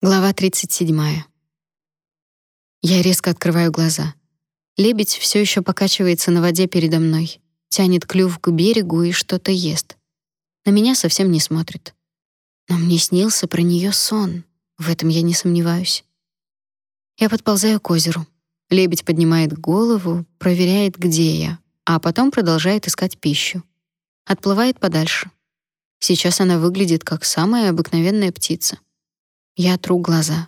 Глава 37. Я резко открываю глаза. Лебедь все еще покачивается на воде передо мной, тянет клюв к берегу и что-то ест. На меня совсем не смотрит. Но мне снился про нее сон. В этом я не сомневаюсь. Я подползаю к озеру. Лебедь поднимает голову, проверяет, где я, а потом продолжает искать пищу. Отплывает подальше. Сейчас она выглядит как самая обыкновенная птица. Я тру глаза,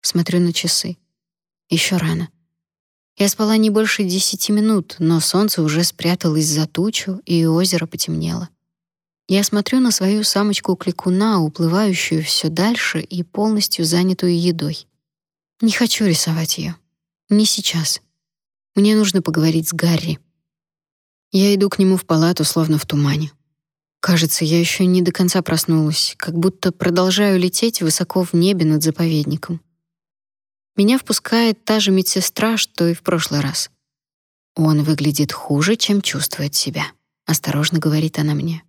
смотрю на часы. Еще рано. Я спала не больше десяти минут, но солнце уже спряталось за тучу, и озеро потемнело. Я смотрю на свою самочку-кликуна, уплывающую все дальше и полностью занятую едой. Не хочу рисовать ее. Не сейчас. Мне нужно поговорить с Гарри. Я иду к нему в палату, словно в тумане. Кажется, я еще не до конца проснулась, как будто продолжаю лететь высоко в небе над заповедником. Меня впускает та же медсестра, что и в прошлый раз. Он выглядит хуже, чем чувствует себя, осторожно говорит она мне.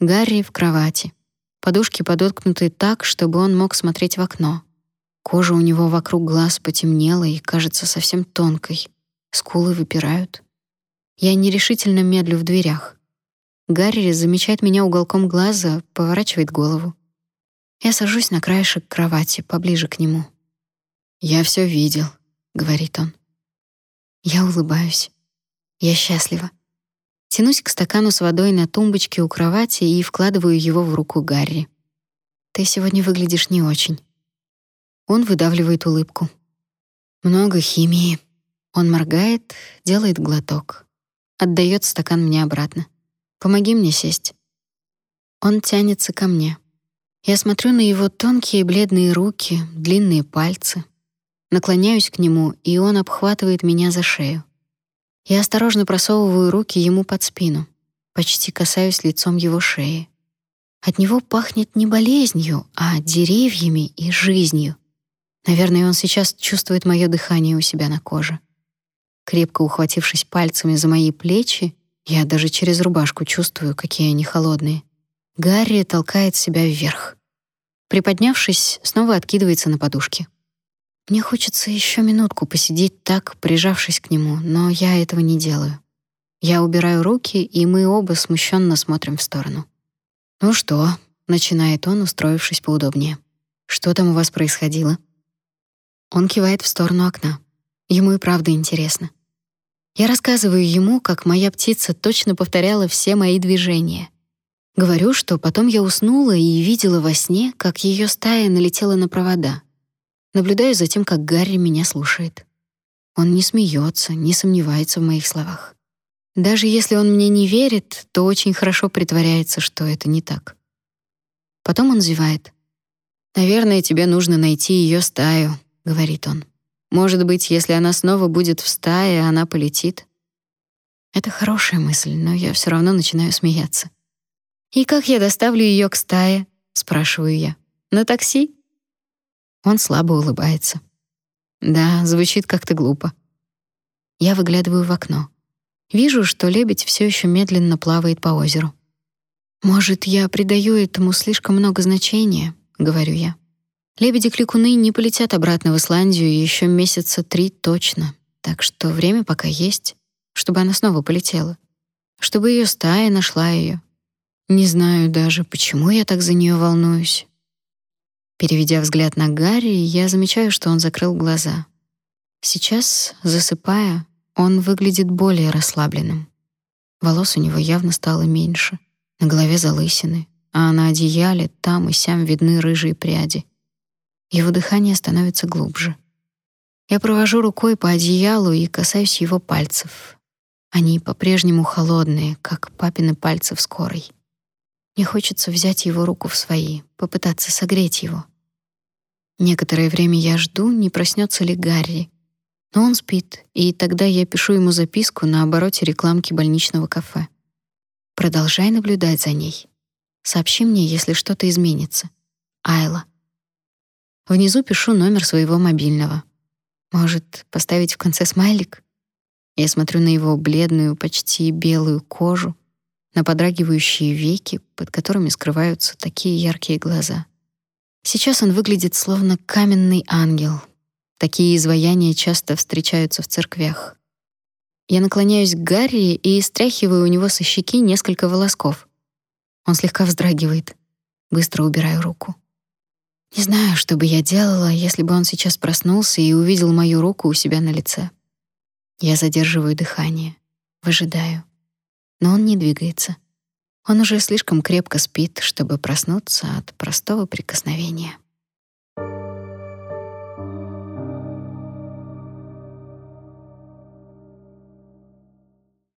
Гарри в кровати. Подушки подоткнуты так, чтобы он мог смотреть в окно. Кожа у него вокруг глаз потемнела и кажется совсем тонкой. Скулы выпирают. Я нерешительно медлю в дверях. Гарри замечает меня уголком глаза, поворачивает голову. Я сажусь на краешек кровати, поближе к нему. «Я все видел», — говорит он. Я улыбаюсь. Я счастлива. Тянусь к стакану с водой на тумбочке у кровати и вкладываю его в руку Гарри. «Ты сегодня выглядишь не очень». Он выдавливает улыбку. «Много химии». Он моргает, делает глоток. Отдает стакан мне обратно. Помоги мне сесть. Он тянется ко мне. Я смотрю на его тонкие бледные руки, длинные пальцы. Наклоняюсь к нему, и он обхватывает меня за шею. Я осторожно просовываю руки ему под спину, почти касаюсь лицом его шеи. От него пахнет не болезнью, а деревьями и жизнью. Наверное, он сейчас чувствует мое дыхание у себя на коже. Крепко ухватившись пальцами за мои плечи, я даже через рубашку чувствую, какие они холодные. Гарри толкает себя вверх. Приподнявшись, снова откидывается на подушке. Мне хочется еще минутку посидеть так, прижавшись к нему, но я этого не делаю. Я убираю руки, и мы оба смущенно смотрим в сторону. «Ну что?» — начинает он, устроившись поудобнее. «Что там у вас происходило?» Он кивает в сторону окна. Ему и правда интересно. Я рассказываю ему, как моя птица точно повторяла все мои движения. Говорю, что потом я уснула и видела во сне, как ее стая налетела на провода. Наблюдаю за тем, как Гарри меня слушает. Он не смеется, не сомневается в моих словах. Даже если он мне не верит, то очень хорошо притворяется, что это не так. Потом он зевает. «Наверное, тебе нужно найти ее стаю», — говорит он. Может быть, если она снова будет в стае, она полетит. Это хорошая мысль, но я все равно начинаю смеяться. И как я доставлю ее к стае? спрашиваю я. На такси? Он слабо улыбается. Да, звучит как-то глупо. Я выглядываю в окно. Вижу, что лебедь все еще медленно плавает по озеру. Может, я придаю этому слишком много значения, говорю я. Лебеди-кликуны не полетят обратно в Исландию еще месяца три точно, так что время пока есть, чтобы она снова полетела, чтобы ее стая нашла ее. Не знаю даже, почему я так за нее волнуюсь. Переведя взгляд на Гарри, я замечаю, что он закрыл глаза. Сейчас, засыпая, он выглядит более расслабленным. Волос у него явно стало меньше, на голове залысины, а на одеяле там и сям видны рыжие пряди — его дыхание становится глубже. Я провожу рукой по одеялу и касаюсь его пальцев. Они по-прежнему холодные, как папины пальцы в скорой. Мне хочется взять его руку в свои, попытаться согреть его. Некоторое время я жду, не проснется ли Гарри. Но он спит, и тогда я пишу ему записку на обороте рекламки больничного кафе. Продолжай наблюдать за ней. Сообщи мне, если что-то изменится. Айла. Внизу пишу номер своего мобильного. Может, поставить в конце смайлик? Я смотрю на его бледную, почти белую кожу, на подрагивающие веки, под которыми скрываются такие яркие глаза. Сейчас он выглядит словно каменный ангел. Такие изваяния часто встречаются в церквях. Я наклоняюсь к Гарри и стряхиваю у него со щеки несколько волосков. Он слегка вздрагивает. Быстро убираю руку. Не знаю, что бы я делала, если бы он сейчас проснулся и увидел мою руку у себя на лице. Я задерживаю дыхание, выжидаю. Но он не двигается. Он уже слишком крепко спит, чтобы проснуться от простого прикосновения.